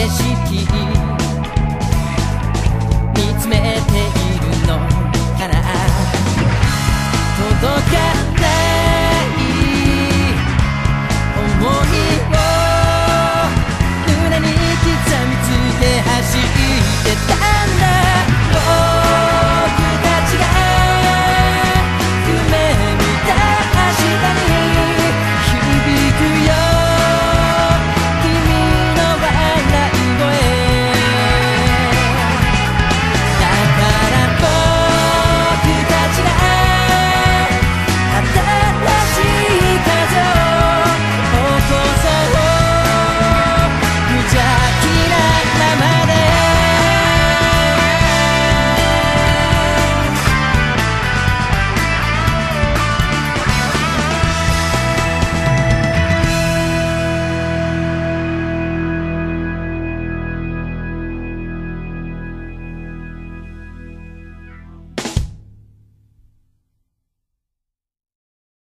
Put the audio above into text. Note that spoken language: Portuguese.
é chique